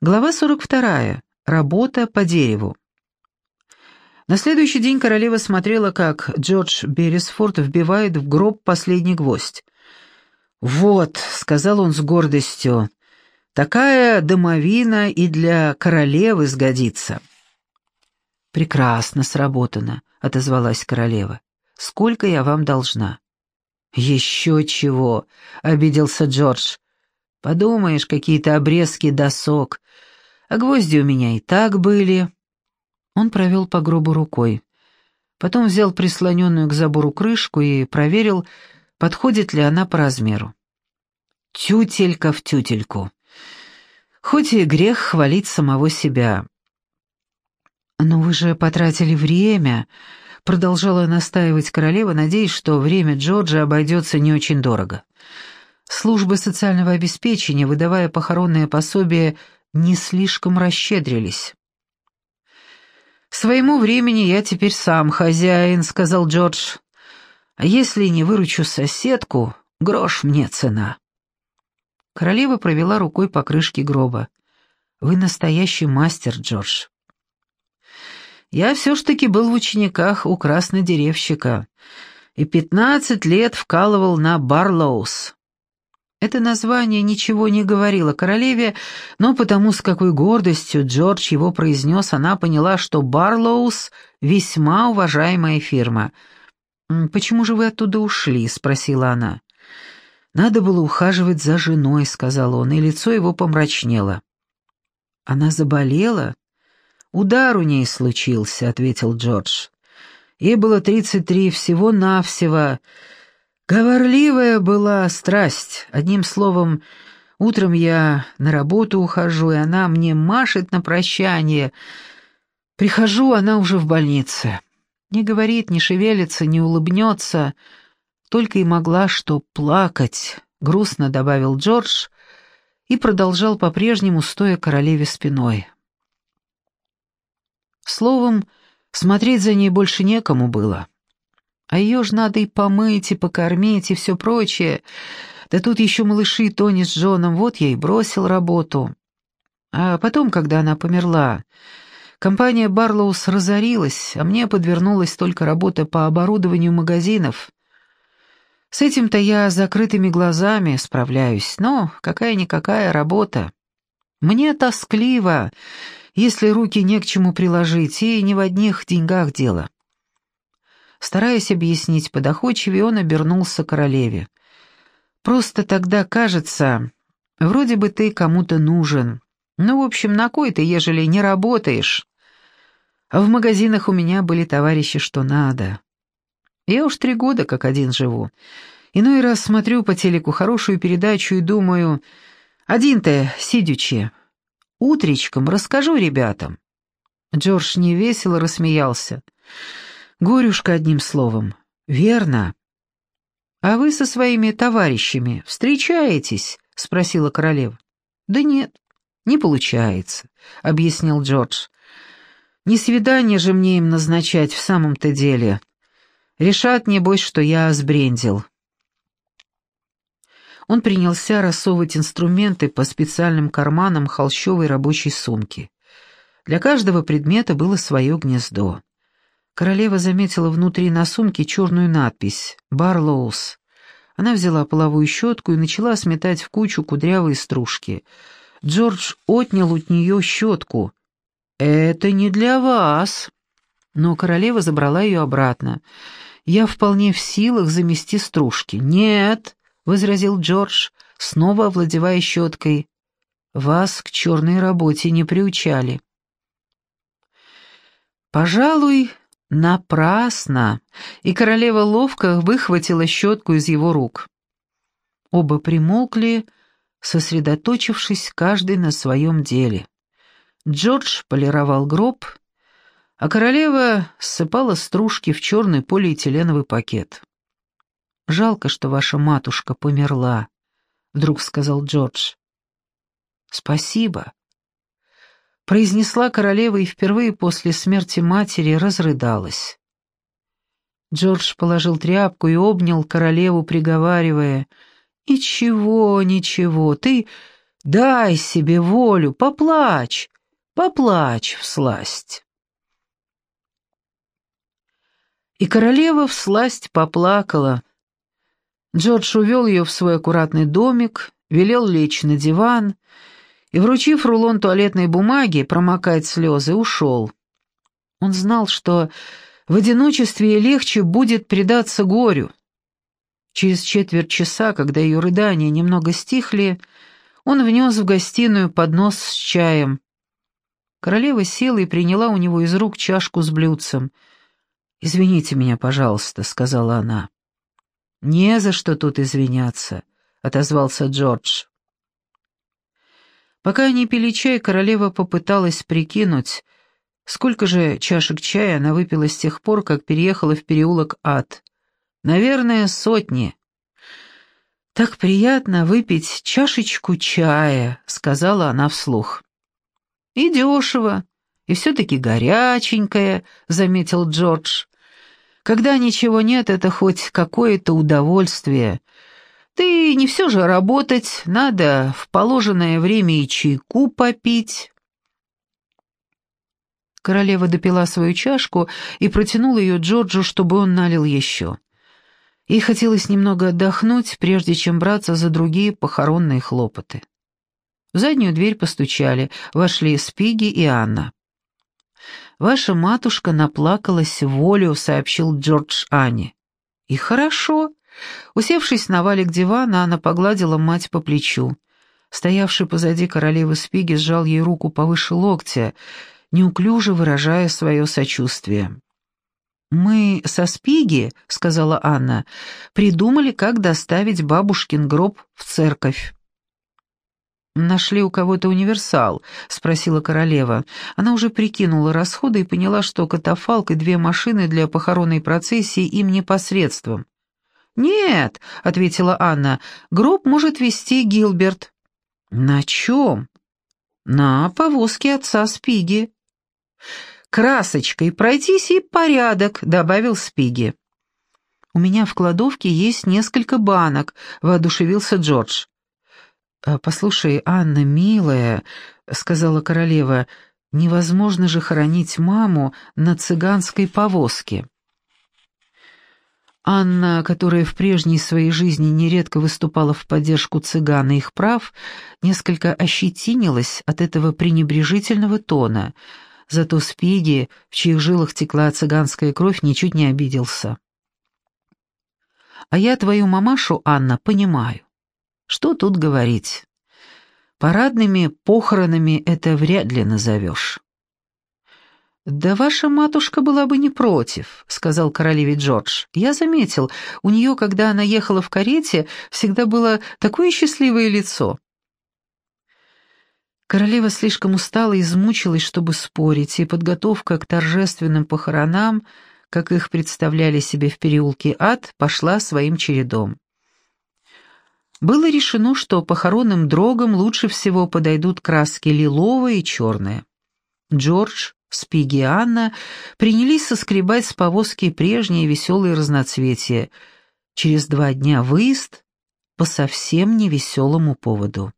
Глава 42. Работа по дереву. На следующий день королева смотрела, как Джордж Беррисфорд вбивает в гроб последний гвоздь. «Вот», — сказал он с гордостью, — «такая домовина и для королевы сгодится». «Прекрасно сработано», — отозвалась королева. «Сколько я вам должна?» «Еще чего», — обиделся Джордж. «Подумаешь, какие-то обрезки досок. А гвозди у меня и так были». Он провел по гробу рукой. Потом взял прислоненную к забору крышку и проверил, подходит ли она по размеру. Тютелька в тютельку. Хоть и грех хвалить самого себя. «Но вы же потратили время», — продолжала настаивать королева, надеясь, что время Джорджа обойдется не очень дорого. Службы социального обеспечения, выдавая похоронное пособие, не слишком расщедрились. «Своему времени я теперь сам хозяин», — сказал Джордж. «А если не выручу соседку, грош мне цена». Королева провела рукой по крышке гроба. «Вы настоящий мастер, Джордж». «Я все ж таки был в учениках у краснодеревщика и пятнадцать лет вкалывал на Барлоус. Это название ничего не говорило королеве, но потому с какой гордостью Джордж его произнес, она поняла, что Барлоус — весьма уважаемая фирма. «Почему же вы оттуда ушли?» — спросила она. «Надо было ухаживать за женой», — сказал он, и лицо его помрачнело. «Она заболела?» «Удар у ней случился», — ответил Джордж. «Ей было тридцать три всего-навсего». Говорливая была страсть. Одним словом, утром я на работу ухожу, и она мне машет на прощание. Прихожу, она уже в больнице. Не говорит, не шевелится, не улыбнется. Только и могла что плакать, грустно добавил Джордж и продолжал по-прежнему, стоя королеве спиной. Словом, смотреть за ней больше некому было. А ее ж надо и помыть, и покормить, и все прочее. Да тут еще малыши Тони с Джоном, вот я и бросил работу. А потом, когда она померла, компания Барлоус разорилась, а мне подвернулась только работа по оборудованию магазинов. С этим-то я закрытыми глазами справляюсь, но какая-никакая работа. Мне тоскливо, если руки не к чему приложить, и не в одних деньгах дело. Стараясь объяснить подоходчивее, он обернулся к королеве. «Просто тогда кажется, вроде бы ты кому-то нужен. Ну, в общем, на кой ты, ежели не работаешь? В магазинах у меня были товарищи, что надо. Я уж три года как один живу. Иной раз смотрю по телеку хорошую передачу и думаю, один-то сидячи, утречком расскажу ребятам». Джордж невесело рассмеялся. Горюшка одним словом. Верно. А вы со своими товарищами встречаетесь? спросила королева. Да нет, не получается, объяснил Джордж. Не свидание же мне им назначать в самом-то деле. Решат, небось, что я сбрендил. Он принялся рассовывать инструменты по специальным карманам холщовой рабочей сумки. Для каждого предмета было свое гнездо. Королева заметила внутри на сумке черную надпись «Барлоус». Она взяла половую щетку и начала сметать в кучу кудрявые стружки. Джордж отнял у нее щетку. «Это не для вас». Но королева забрала ее обратно. «Я вполне в силах замести стружки». «Нет», — возразил Джордж, снова овладевая щеткой. «Вас к черной работе не приучали». «Пожалуй, Напрасно! И королева ловко выхватила щетку из его рук. Оба примолкли, сосредоточившись каждый на своем деле. Джордж полировал гроб, а королева ссыпала стружки в черный полиэтиленовый пакет. «Жалко, что ваша матушка померла», — вдруг сказал Джордж. «Спасибо», произнесла королева и впервые после смерти матери разрыдалась. Джордж положил тряпку и обнял королеву, приговаривая, «Ничего, ничего, ты Дай себе волю, поплачь, поплачь в сласть. И королева в сласть поплакала. Джордж увел ее в свой аккуратный домик, велел лечь на диван и, вручив рулон туалетной бумаги, промокать слезы, ушел. Он знал, что в одиночестве легче будет предаться горю. Через четверть часа, когда ее рыдания немного стихли, он внес в гостиную поднос с чаем. Королева села и приняла у него из рук чашку с блюдцем — «Извините меня, пожалуйста», — сказала она. «Не за что тут извиняться», — отозвался Джордж. Пока они пили чай, королева попыталась прикинуть, сколько же чашек чая она выпила с тех пор, как переехала в переулок Ад. Наверное, сотни. «Так приятно выпить чашечку чая», — сказала она вслух. «И дешево, и все-таки горяченькое», — заметил Джордж. Когда ничего нет, это хоть какое-то удовольствие. Ты не все же работать, надо в положенное время и чайку попить. Королева допила свою чашку и протянула ее Джорджу, чтобы он налил еще. Ей хотелось немного отдохнуть, прежде чем браться за другие похоронные хлопоты. В заднюю дверь постучали, вошли Спиги и Анна. «Ваша матушка наплакалась волю», — сообщил Джордж Ани. «И хорошо». Усевшись на валик дивана, она погладила мать по плечу. Стоявший позади королевы Спиги сжал ей руку повыше локтя, неуклюже выражая свое сочувствие. «Мы со Спиги, — сказала Анна, — придумали, как доставить бабушкин гроб в церковь. «Нашли у кого-то универсал?» — спросила королева. Она уже прикинула расходы и поняла, что катафалк и две машины для похоронной процессии им непосредством. «Нет», — ответила Анна, — «гроб может вести Гилберт». «На чем?» «На повозке отца Спиги». «Красочкой пройтись и порядок», — добавил Спиги. «У меня в кладовке есть несколько банок», — воодушевился Джордж. «А, «Послушай, Анна, милая», — сказала королева, — «невозможно же хоронить маму на цыганской повозке». Анна, которая в прежней своей жизни нередко выступала в поддержку цыган и их прав, несколько ощетинилась от этого пренебрежительного тона, зато Спиги, в чьих жилах текла цыганская кровь, ничуть не обиделся. «А я твою мамашу, Анна, понимаю. Что тут говорить? Парадными похоронами это вряд ли назовешь. «Да ваша матушка была бы не против», — сказал королеве Джордж. «Я заметил, у нее, когда она ехала в карете, всегда было такое счастливое лицо». Королева слишком устала и измучилась, чтобы спорить, и подготовка к торжественным похоронам, как их представляли себе в переулке Ад, пошла своим чередом. Было решено, что похоронным дрогам лучше всего подойдут краски лиловая и черная. Джордж, Спиги и Анна принялись соскребать с повозки прежние веселые разноцветия. Через два дня выезд по совсем невеселому поводу.